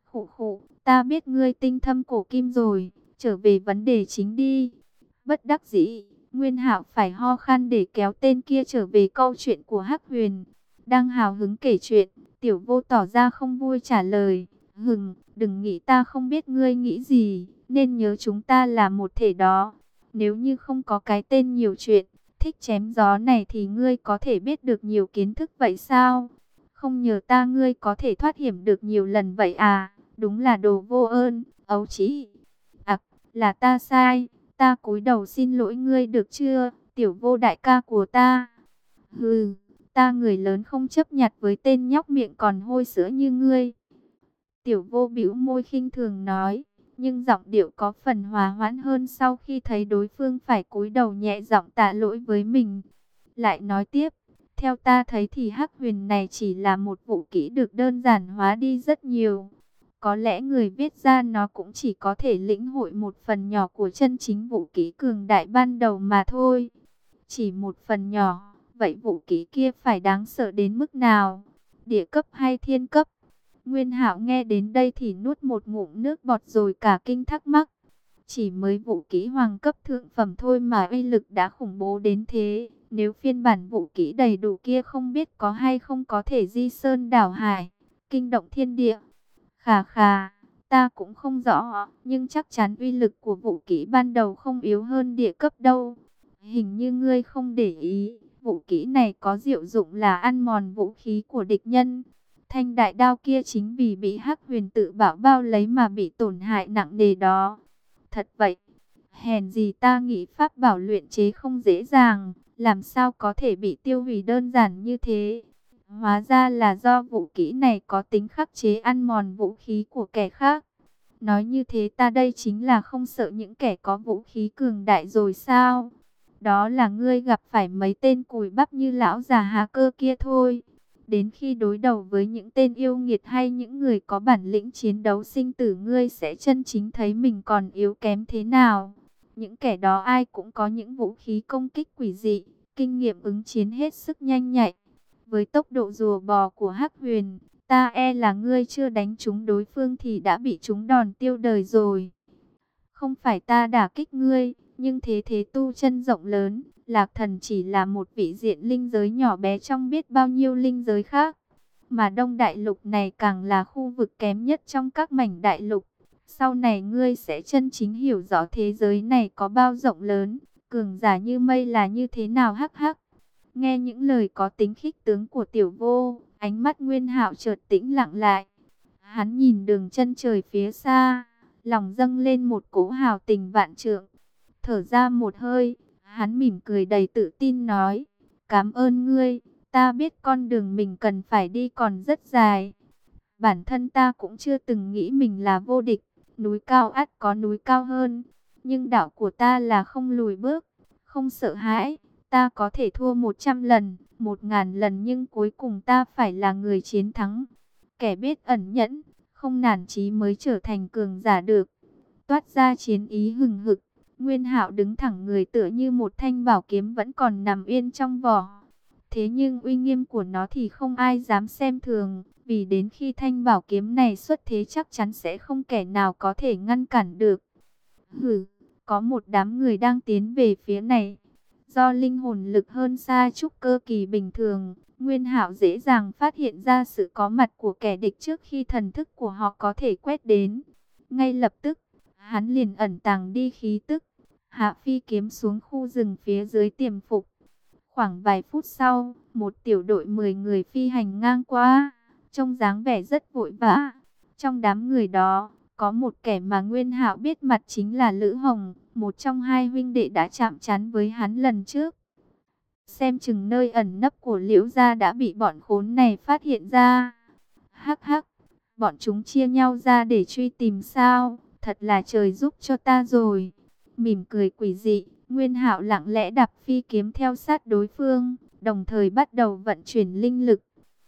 Khụ khụ, ta biết ngươi tinh thâm cổ kim rồi, trở về vấn đề chính đi. Bất đắc dĩ, Nguyên Hạo phải ho khan để kéo tên kia trở về câu chuyện của Hắc Huyền. Đang hào hứng kể chuyện, Tiểu Vô tỏ ra không vui trả lời. Hừng, đừng nghĩ ta không biết ngươi nghĩ gì, nên nhớ chúng ta là một thể đó. Nếu như không có cái tên nhiều chuyện, thích chém gió này thì ngươi có thể biết được nhiều kiến thức vậy sao? Không nhờ ta ngươi có thể thoát hiểm được nhiều lần vậy à? Đúng là đồ vô ơn, ấu trí. À, là ta sai, ta cúi đầu xin lỗi ngươi được chưa, tiểu vô đại ca của ta. Hừ, ta người lớn không chấp nhặt với tên nhóc miệng còn hôi sữa như ngươi. Tiểu vô bĩu môi khinh thường nói, nhưng giọng điệu có phần hòa hoãn hơn sau khi thấy đối phương phải cúi đầu nhẹ giọng tạ lỗi với mình. Lại nói tiếp, theo ta thấy thì hắc huyền này chỉ là một vụ kỹ được đơn giản hóa đi rất nhiều. Có lẽ người viết ra nó cũng chỉ có thể lĩnh hội một phần nhỏ của chân chính vũ kỹ cường đại ban đầu mà thôi. Chỉ một phần nhỏ, vậy vũ kỹ kia phải đáng sợ đến mức nào? Địa cấp hay thiên cấp? Nguyên Hạo nghe đến đây thì nuốt một ngụm nước bọt rồi cả kinh thắc mắc. Chỉ mới vũ kỹ hoàng cấp thượng phẩm thôi mà uy lực đã khủng bố đến thế. Nếu phiên bản vũ kỹ đầy đủ kia không biết có hay không có thể di sơn đảo hải, kinh động thiên địa. Khà khà, ta cũng không rõ, nhưng chắc chắn uy lực của vũ kỹ ban đầu không yếu hơn địa cấp đâu. Hình như ngươi không để ý, vũ kỹ này có diệu dụng là ăn mòn vũ khí của địch nhân. Thanh đại đao kia chính vì bị hắc huyền tự bảo bao lấy mà bị tổn hại nặng nề đó. Thật vậy, hèn gì ta nghĩ pháp bảo luyện chế không dễ dàng, làm sao có thể bị tiêu hủy đơn giản như thế. Hóa ra là do vũ kỹ này có tính khắc chế ăn mòn vũ khí của kẻ khác. Nói như thế ta đây chính là không sợ những kẻ có vũ khí cường đại rồi sao? Đó là ngươi gặp phải mấy tên cùi bắp như lão già há cơ kia thôi. Đến khi đối đầu với những tên yêu nghiệt hay những người có bản lĩnh chiến đấu sinh tử ngươi sẽ chân chính thấy mình còn yếu kém thế nào. Những kẻ đó ai cũng có những vũ khí công kích quỷ dị, kinh nghiệm ứng chiến hết sức nhanh nhạy. Với tốc độ rùa bò của Hắc Huyền, ta e là ngươi chưa đánh trúng đối phương thì đã bị chúng đòn tiêu đời rồi. Không phải ta đả kích ngươi, nhưng thế thế tu chân rộng lớn, Lạc Thần chỉ là một vị diện linh giới nhỏ bé trong biết bao nhiêu linh giới khác. Mà Đông Đại Lục này càng là khu vực kém nhất trong các mảnh đại lục. Sau này ngươi sẽ chân chính hiểu rõ thế giới này có bao rộng lớn, cường giả như mây là như thế nào hắc hắc. Nghe những lời có tính khích tướng của tiểu vô, ánh mắt nguyên hạo chợt tĩnh lặng lại. Hắn nhìn đường chân trời phía xa, lòng dâng lên một cỗ hào tình vạn trượng. Thở ra một hơi, hắn mỉm cười đầy tự tin nói, cảm ơn ngươi, ta biết con đường mình cần phải đi còn rất dài. Bản thân ta cũng chưa từng nghĩ mình là vô địch, núi cao ắt có núi cao hơn, nhưng đạo của ta là không lùi bước, không sợ hãi Ta có thể thua 100 lần, 1000 lần nhưng cuối cùng ta phải là người chiến thắng. Kẻ biết ẩn nhẫn, không nản chí mới trở thành cường giả được. Toát ra chiến ý hừng hực, Nguyên Hạo đứng thẳng người tựa như một thanh bảo kiếm vẫn còn nằm yên trong vỏ. Thế nhưng uy nghiêm của nó thì không ai dám xem thường, vì đến khi thanh bảo kiếm này xuất thế chắc chắn sẽ không kẻ nào có thể ngăn cản được. Hừ, có một đám người đang tiến về phía này, Do linh hồn lực hơn xa trúc cơ kỳ bình thường, Nguyên Hạo dễ dàng phát hiện ra sự có mặt của kẻ địch trước khi thần thức của họ có thể quét đến. Ngay lập tức, hắn liền ẩn tàng đi khí tức, hạ phi kiếm xuống khu rừng phía dưới tiềm phục. Khoảng vài phút sau, một tiểu đội 10 người phi hành ngang qua, trông dáng vẻ rất vội vã. Trong đám người đó, có một kẻ mà Nguyên Hạo biết mặt chính là Lữ Hồng, một trong hai huynh đệ đã chạm trán với hắn lần trước. Xem chừng nơi ẩn nấp của Liễu gia đã bị bọn khốn này phát hiện ra. Hắc hắc, bọn chúng chia nhau ra để truy tìm sao? Thật là trời giúp cho ta rồi. Mỉm cười quỷ dị, Nguyên Hạo lặng lẽ đạp phi kiếm theo sát đối phương, đồng thời bắt đầu vận chuyển linh lực.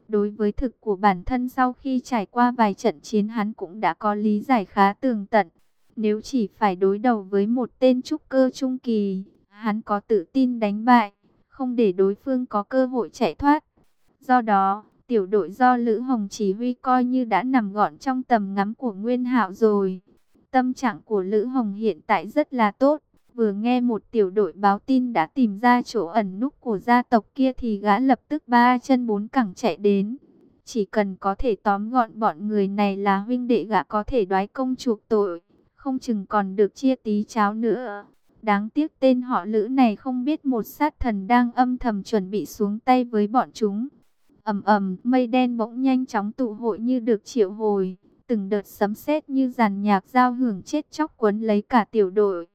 Đối với thực của bản thân sau khi trải qua vài trận chiến hắn cũng đã có lý giải khá tường tận. Nếu chỉ phải đối đầu với một tên trúc cơ trung kỳ, hắn có tự tin đánh bại, không để đối phương có cơ hội chạy thoát. Do đó, tiểu đội do Lữ Hồng chỉ huy coi như đã nằm gọn trong tầm ngắm của Nguyên Hạo rồi. Tâm trạng của Lữ Hồng hiện tại rất là tốt. Vừa nghe một tiểu đội báo tin đã tìm ra chỗ ẩn núp của gia tộc kia thì gã lập tức ba chân bốn cẳng chạy đến. Chỉ cần có thể tóm gọn bọn người này là huynh đệ gã có thể đoái công chuộc tội, không chừng còn được chia tí cháo nữa. Đáng tiếc tên họ lữ này không biết một sát thần đang âm thầm chuẩn bị xuống tay với bọn chúng. ầm ầm, mây đen bỗng nhanh chóng tụ hội như được triệu hồi, từng đợt sấm sét như dàn nhạc giao hưởng chết chóc quấn lấy cả tiểu đội.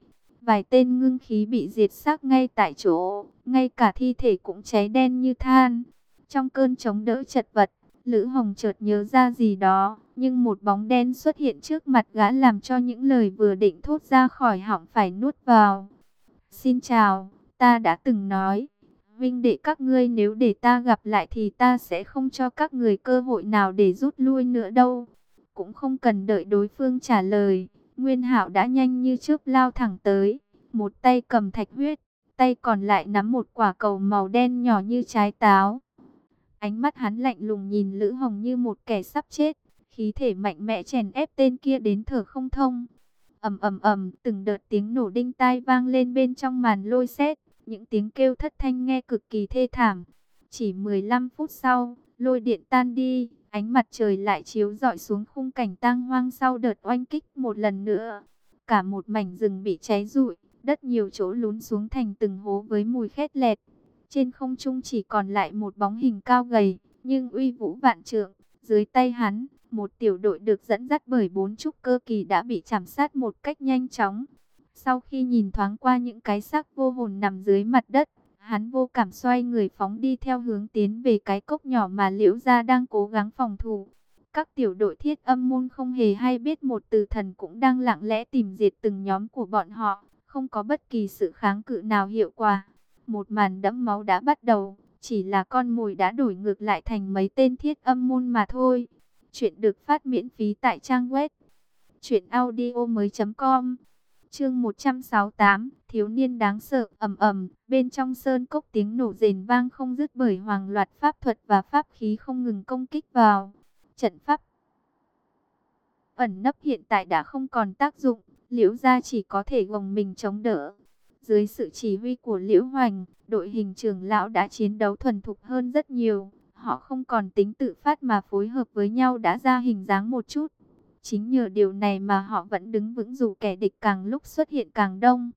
Vài tên ngưng khí bị diệt xác ngay tại chỗ, ngay cả thi thể cũng cháy đen như than. Trong cơn chống đỡ chật vật, Lữ Hồng chợt nhớ ra gì đó, nhưng một bóng đen xuất hiện trước mặt gã làm cho những lời vừa định thốt ra khỏi họng phải nuốt vào. Xin chào, ta đã từng nói, Vinh đệ các ngươi nếu để ta gặp lại thì ta sẽ không cho các người cơ hội nào để rút lui nữa đâu. Cũng không cần đợi đối phương trả lời, Nguyên Hạo đã nhanh như chớp lao thẳng tới, một tay cầm thạch huyết, tay còn lại nắm một quả cầu màu đen nhỏ như trái táo. Ánh mắt hắn lạnh lùng nhìn Lữ Hồng như một kẻ sắp chết, khí thể mạnh mẽ chèn ép tên kia đến thở không thông. Ầm ầm ầm, từng đợt tiếng nổ đinh tai vang lên bên trong màn lôi xét, những tiếng kêu thất thanh nghe cực kỳ thê thảm. Chỉ 15 phút sau, lôi điện tan đi, ánh mặt trời lại chiếu rọi xuống khung cảnh tang hoang sau đợt oanh kích một lần nữa. Cả một mảnh rừng bị cháy rụi, đất nhiều chỗ lún xuống thành từng hố với mùi khét lẹt. Trên không trung chỉ còn lại một bóng hình cao gầy, nhưng uy vũ vạn trượng. Dưới tay hắn, một tiểu đội được dẫn dắt bởi bốn trúc cơ kỳ đã bị chảm sát một cách nhanh chóng. Sau khi nhìn thoáng qua những cái xác vô hồn nằm dưới mặt đất, hắn vô cảm xoay người phóng đi theo hướng tiến về cái cốc nhỏ mà Liễu Gia đang cố gắng phòng thủ. Các tiểu đội thiết âm môn không hề hay biết một từ thần cũng đang lặng lẽ tìm diệt từng nhóm của bọn họ, không có bất kỳ sự kháng cự nào hiệu quả. Một màn đẫm máu đã bắt đầu, chỉ là con mồi đã đổi ngược lại thành mấy tên thiết âm môn mà thôi. Chuyện được phát miễn phí tại trang web truyệnaudiomoi.com. Chương 168, thiếu niên đáng sợ, ầm ầm, bên trong sơn cốc tiếng nổ rền vang không dứt bởi hoàng loạt pháp thuật và pháp khí không ngừng công kích vào. Trận pháp ẩn nấp hiện tại đã không còn tác dụng, Liễu gia chỉ có thể gồng mình chống đỡ. Dưới sự chỉ huy của Liễu Hoành, đội hình trưởng lão đã chiến đấu thuần thục hơn rất nhiều. Họ không còn tính tự phát mà phối hợp với nhau đã ra hình dáng một chút. Chính nhờ điều này mà họ vẫn đứng vững dù kẻ địch càng lúc xuất hiện càng đông.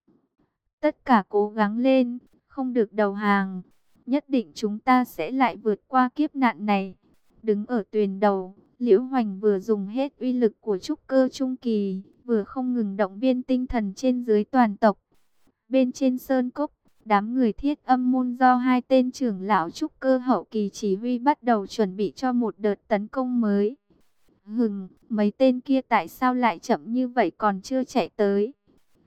Tất cả cố gắng lên, không được đầu hàng. Nhất định chúng ta sẽ lại vượt qua kiếp nạn này. Đứng ở tuyền đầu, Liễu Hoành vừa dùng hết uy lực của trúc cơ trung kỳ, vừa không ngừng động viên tinh thần trên dưới toàn tộc. Bên trên sơn cốc, đám người thiết âm môn do hai tên trưởng lão trúc cơ hậu kỳ chỉ huy bắt đầu chuẩn bị cho một đợt tấn công mới. Hừng, mấy tên kia tại sao lại chậm như vậy còn chưa chạy tới?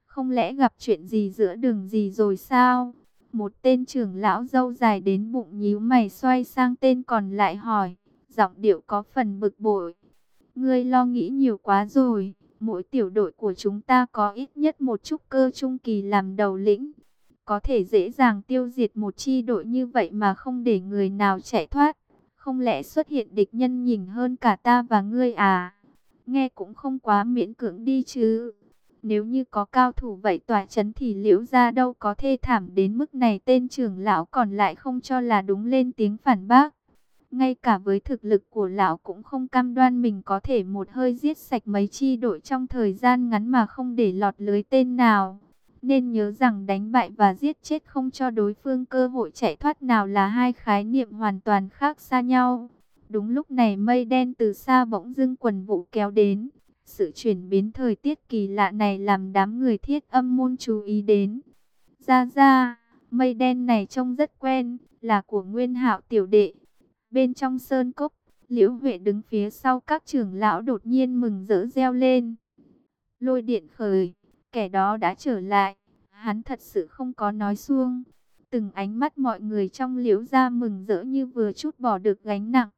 Không lẽ gặp chuyện gì giữa đường gì rồi sao? Một tên trưởng lão dâu dài đến bụng nhíu mày xoay sang tên còn lại hỏi, giọng điệu có phần bực bội. Ngươi lo nghĩ nhiều quá rồi, mỗi tiểu đội của chúng ta có ít nhất một trúc cơ trung kỳ làm đầu lĩnh. Có thể dễ dàng tiêu diệt một chi đội như vậy mà không để người nào chạy thoát. Không lẽ xuất hiện địch nhân nhìn hơn cả ta và ngươi à? Nghe cũng không quá miễn cưỡng đi chứ. Nếu như có cao thủ vậy tòa chấn thì liễu ra đâu có thê thảm đến mức này, tên trưởng lão còn lại không cho là đúng lên tiếng phản bác. Ngay cả với thực lực của lão cũng không cam đoan mình có thể một hơi giết sạch mấy chi đội trong thời gian ngắn mà không để lọt lưới tên nào. Nên nhớ rằng đánh bại và giết chết không cho đối phương cơ hội chạy thoát nào là hai khái niệm hoàn toàn khác xa nhau. Đúng lúc này mây đen từ xa bỗng dưng quần vụ kéo đến. Sự chuyển biến thời tiết kỳ lạ này làm đám người thiết âm môn chú ý đến. Ra ra, mây đen này trông rất quen, là của nguyên hạo tiểu đệ. Bên trong sơn cốc, liễu huệ đứng phía sau các trưởng lão đột nhiên mừng rỡ reo lên. Lôi điện khởi, kẻ đó đã trở lại, hắn thật sự không có nói xuông. Từng ánh mắt mọi người trong liễu ra mừng rỡ như vừa chút bỏ được gánh nặng.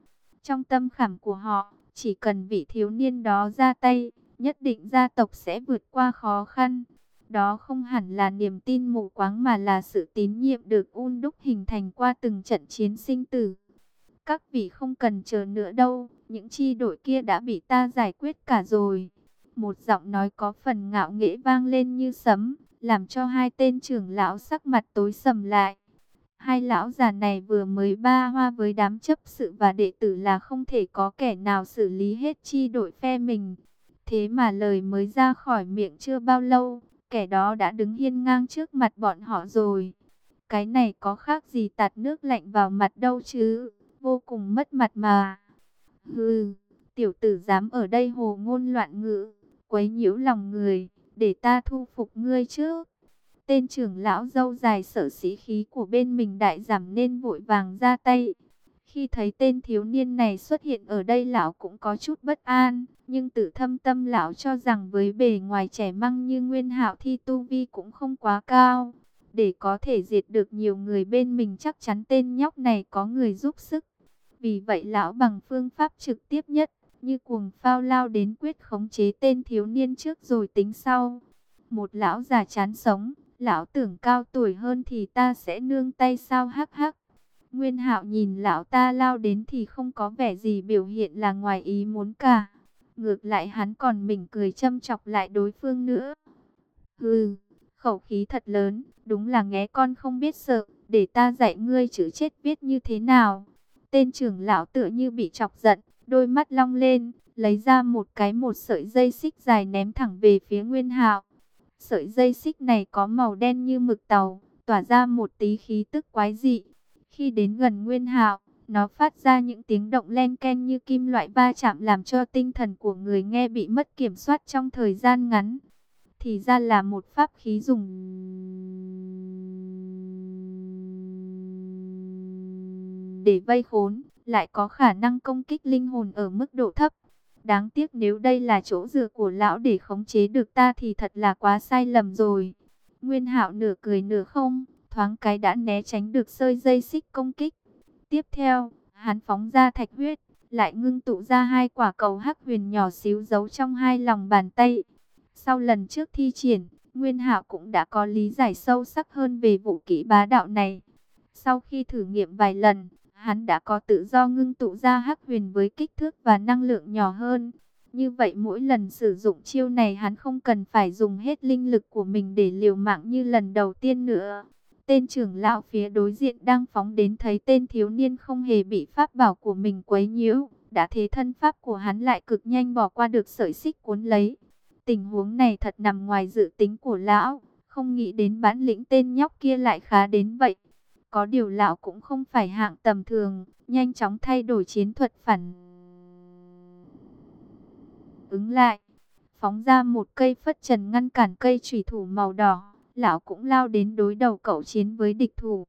Trong tâm khảm của họ, chỉ cần vị thiếu niên đó ra tay, nhất định gia tộc sẽ vượt qua khó khăn. Đó không hẳn là niềm tin mù quáng mà là sự tín nhiệm được un đúc hình thành qua từng trận chiến sinh tử. Các vị không cần chờ nữa đâu, những chi đội kia đã bị ta giải quyết cả rồi. Một giọng nói có phần ngạo nghễ vang lên như sấm, làm cho hai tên trưởng lão sắc mặt tối sầm lại. Hai lão già này vừa mới ba hoa với đám chấp sự và đệ tử là không thể có kẻ nào xử lý hết chi đội phe mình. Thế mà lời mới ra khỏi miệng chưa bao lâu, kẻ đó đã đứng hiên ngang trước mặt bọn họ rồi. Cái này có khác gì tạt nước lạnh vào mặt đâu chứ, vô cùng mất mặt mà. Hừ, tiểu tử dám ở đây hồ ngôn loạn ngữ, quấy nhiễu lòng người, để ta thu phục ngươi chứ. Tên trưởng lão dâu dài sở sĩ khí của bên mình đại giảm nên vội vàng ra tay. Khi thấy tên thiếu niên này xuất hiện ở đây lão cũng có chút bất an, nhưng tự thâm tâm lão cho rằng với bề ngoài trẻ măng như Nguyên Hạo thi tu vi cũng không quá cao. Để có thể diệt được nhiều người bên mình chắc chắn tên nhóc này có người giúp sức. Vì vậy lão bằng phương pháp trực tiếp nhất, như cuồng phao lao đến quyết khống chế tên thiếu niên trước rồi tính sau. Một lão già chán sống, lão tưởng cao tuổi hơn thì ta sẽ nương tay sao hắc hắc. Nguyên hạo nhìn lão ta lao đến thì không có vẻ gì biểu hiện là ngoài ý muốn cả. Ngược lại hắn còn mỉm cười châm chọc lại đối phương nữa. Hừ, khẩu khí thật lớn, đúng là nghe con không biết sợ, để ta dạy ngươi chữ chết viết như thế nào. Tên trưởng lão tựa như bị chọc giận, đôi mắt long lên, lấy ra một cái một sợi dây xích dài ném thẳng về phía Nguyên Hạo. Sợi dây xích này có màu đen như mực tàu, tỏa ra một tí khí tức quái dị. Khi đến gần Nguyên Hạo, nó phát ra những tiếng động len ken như kim loại va chạm làm cho tinh thần của người nghe bị mất kiểm soát trong thời gian ngắn. Thì ra là một pháp khí dùng để vây khốn, lại có khả năng công kích linh hồn ở mức độ thấp. Đáng tiếc nếu đây là chỗ dựa của lão để khống chế được ta thì thật là quá sai lầm rồi. Nguyên hạo nửa cười nửa không, thoáng cái đã né tránh được sơi dây xích công kích. Tiếp theo, hắn phóng ra thạch huyết, lại ngưng tụ ra hai quả cầu hắc huyền nhỏ xíu giấu trong hai lòng bàn tay. Sau lần trước thi triển, Nguyên Hạo cũng đã có lý giải sâu sắc hơn về vũ kỹ bá đạo này. Sau khi thử nghiệm vài lần, hắn đã có tự do ngưng tụ ra hắc huyền với kích thước và năng lượng nhỏ hơn. Như vậy mỗi lần sử dụng chiêu này hắn không cần phải dùng hết linh lực của mình để liều mạng như lần đầu tiên nữa. Tên trưởng lão phía đối diện đang phóng đến thấy tên thiếu niên không hề bị pháp bảo của mình quấy nhiễu. Đã thế thân pháp của hắn lại cực nhanh bỏ qua được sợi xích cuốn lấy. Tình huống này thật nằm ngoài dự tính của lão. Không nghĩ đến bản lĩnh tên nhóc kia lại khá đến vậy. Có điều lão cũng không phải hạng tầm thường, nhanh chóng thay đổi chiến thuật phản. Ứng lại, phóng ra một cây phất trần ngăn cản cây trùy thủ màu đỏ, lão cũng lao đến đối đầu cậu chiến với địch thủ.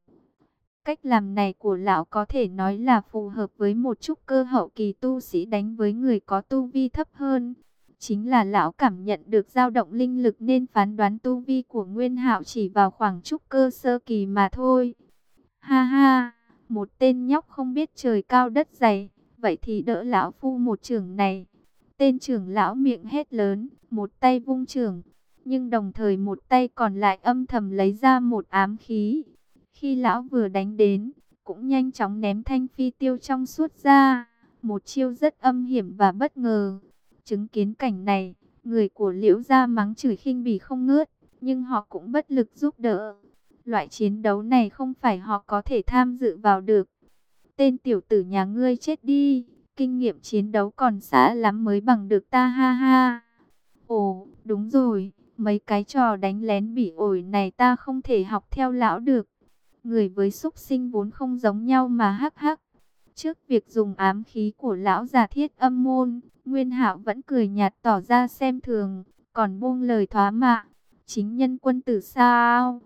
Cách làm này của lão có thể nói là phù hợp với một chút cơ hậu kỳ tu sĩ đánh với người có tu vi thấp hơn. Chính là lão cảm nhận được dao động linh lực nên phán đoán tu vi của Nguyên Hạo chỉ vào khoảng trúc cơ sơ kỳ mà thôi. Ha ha, một tên nhóc không biết trời cao đất dày, vậy thì đỡ lão phu một trưởng này. Tên trưởng lão miệng hét lớn, một tay vung trưởng, nhưng đồng thời một tay còn lại âm thầm lấy ra một ám khí. Khi lão vừa đánh đến, cũng nhanh chóng ném thanh phi tiêu trong suốt ra, một chiêu rất âm hiểm và bất ngờ. Chứng kiến cảnh này, người của liễu gia mắng chửi khinh bỉ không ngớt, nhưng họ cũng bất lực giúp đỡ. Loại chiến đấu này không phải họ có thể tham dự vào được. Tên tiểu tử nhà ngươi chết đi, kinh nghiệm chiến đấu còn xa lắm mới bằng được ta ha ha. Ồ, đúng rồi, Mấy cái trò đánh lén bỉ ổi này ta không thể học theo lão được. Người với súc sinh vốn không giống nhau mà hắc hắc. Trước việc dùng ám khí của lão già thiết âm môn, Nguyên Hạo vẫn cười nhạt tỏ ra xem thường, còn buông lời thoá mạ. Chính nhân quân tử sao?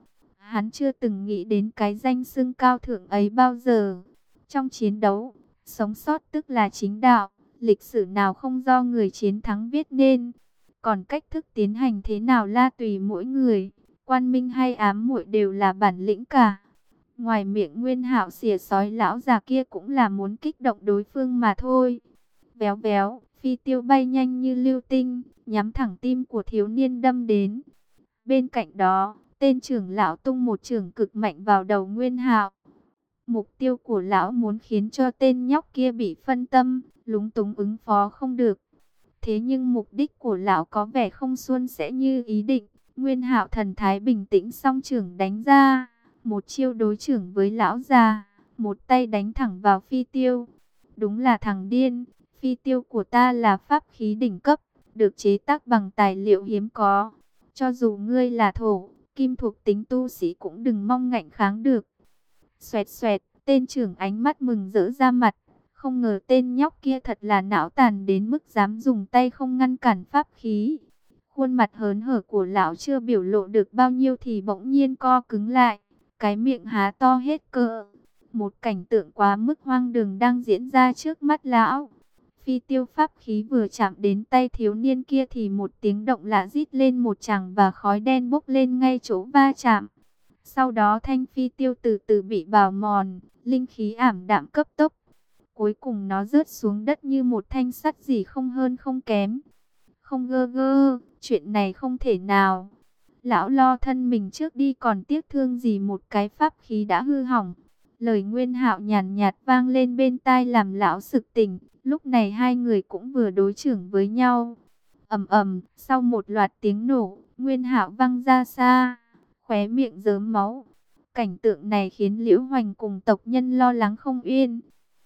Hắn chưa từng nghĩ đến cái danh xưng cao thượng ấy bao giờ. Trong chiến đấu, sống sót tức là chính đạo, lịch sử nào không do người chiến thắng viết nên. Còn cách thức tiến hành thế nào la tùy mỗi người, quan minh hay ám muội đều là bản lĩnh cả. Ngoài miệng Nguyên Hạo xỉa sói lão già kia cũng là muốn kích động đối phương mà thôi. Béo béo, phi tiêu bay nhanh như lưu tinh, nhắm thẳng tim của thiếu niên đâm đến. Bên cạnh đó, tên trưởng lão tung một trường cực mạnh vào đầu Nguyên Hạo. Mục tiêu của lão muốn khiến cho tên nhóc kia bị phân tâm, lúng túng ứng phó không được. Thế nhưng mục đích của lão có vẻ không suôn sẽ như ý định. Nguyên hạo thần thái bình tĩnh song trưởng đánh ra. Một chiêu đối trưởng với lão già. Một tay đánh thẳng vào phi tiêu. Đúng là thằng điên. Phi tiêu của ta là pháp khí đỉnh cấp. Được chế tác bằng tài liệu hiếm có. Cho dù ngươi là thổ, kim thuộc tính tu sĩ cũng đừng mong ngạnh kháng được. Xoẹt xoẹt, tên trưởng ánh mắt mừng rỡ ra mặt. Không ngờ tên nhóc kia thật là não tàn đến mức dám dùng tay không ngăn cản pháp khí. Khuôn mặt hớn hở của lão chưa biểu lộ được bao nhiêu thì bỗng nhiên co cứng lại. Cái miệng há to hết cỡ. Một cảnh tượng quá mức hoang đường đang diễn ra trước mắt lão. Phi tiêu pháp khí vừa chạm đến tay thiếu niên kia thì một tiếng động lạ rít lên một chàng và khói đen bốc lên ngay chỗ va chạm. Sau đó thanh phi tiêu từ từ bị bào mòn, linh khí ảm đạm cấp tốc Cuối cùng nó rớt xuống đất như một thanh sắt gì không hơn không kém. Không gơ gơ, chuyện này không thể nào. Lão lo thân mình trước đi còn tiếc thương gì một cái pháp khí đã hư hỏng. Lời nguyên hạo nhàn nhạt vang lên bên tai làm lão sực tỉnh. Lúc này hai người cũng vừa đối trưởng với nhau. ầm ầm, sau một loạt tiếng nổ, nguyên hạo văng ra xa, khóe miệng dớm máu. Cảnh tượng này khiến Liễu Hoành cùng tộc nhân lo lắng không yên.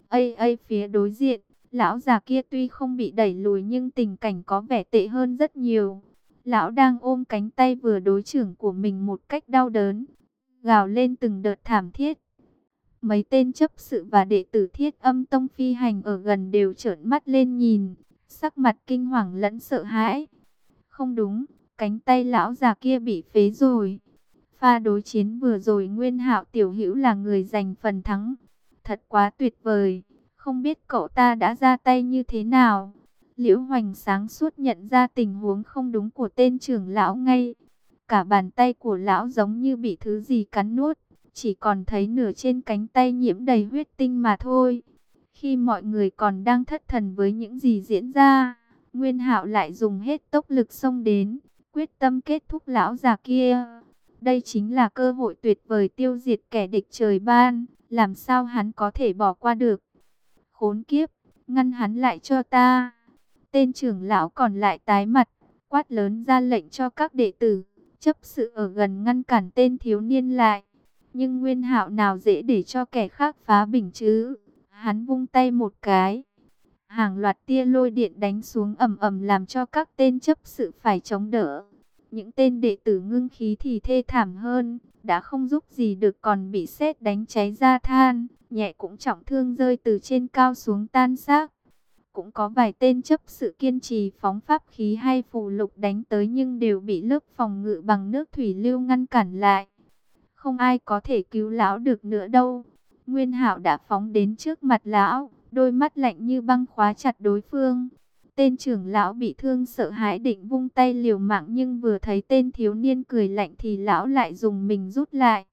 Ây ây phía đối diện, lão già kia tuy không bị đẩy lùi nhưng tình cảnh có vẻ tệ hơn rất nhiều. Lão đang ôm cánh tay vừa đối trưởng của mình một cách đau đớn, gào lên từng đợt thảm thiết. Mấy tên chấp sự và đệ tử thiết âm tông phi hành ở gần đều trợn mắt lên nhìn, sắc mặt kinh hoàng lẫn sợ hãi. Không đúng, cánh tay lão già kia bị phế rồi. Pha đối chiến vừa rồi Nguyên Hạo tiểu hữu là người giành phần thắng. Thật quá tuyệt vời, không biết cậu ta đã ra tay như thế nào. Liễu Hoành sáng suốt nhận ra tình huống không đúng của tên trưởng lão ngay. Cả bàn tay của lão giống như bị thứ gì cắn nuốt, chỉ còn thấy nửa trên cánh tay nhiễm đầy huyết tinh mà thôi. Khi mọi người còn đang thất thần với những gì diễn ra, Nguyên Hạo lại dùng hết tốc lực xông đến, quyết tâm kết thúc lão già kia. Đây chính là cơ hội tuyệt vời tiêu diệt kẻ địch trời ban, làm sao hắn có thể bỏ qua được? Khốn kiếp, ngăn hắn lại cho ta. Tên trưởng lão còn lại tái mặt, quát lớn ra lệnh cho các đệ tử, chấp sự ở gần ngăn cản tên thiếu niên lại. Nhưng nguyên hạo nào dễ để cho kẻ khác phá bình chứ? Hắn vung tay một cái. Hàng loạt tia lôi điện đánh xuống ầm ầm làm cho các tên chấp sự phải chống đỡ. Những tên đệ tử ngưng khí thì thê thảm hơn, đã không giúp gì được còn bị sét đánh cháy ra than, nhẹ cũng trọng thương rơi từ trên cao xuống tan xác. Cũng có vài tên chấp sự kiên trì phóng pháp khí hay phù lục đánh tới nhưng đều bị lớp phòng ngự bằng nước thủy lưu ngăn cản lại. Không ai có thể cứu lão được nữa đâu. Nguyên Hạo đã phóng đến trước mặt lão, đôi mắt lạnh như băng khóa chặt đối phương. Tên trưởng lão bị thương sợ hãi định vung tay liều mạng nhưng vừa thấy tên thiếu niên cười lạnh thì lão lại dùng mình rút lại.